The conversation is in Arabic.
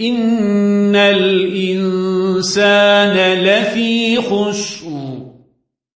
إن الإنسان لفي خسر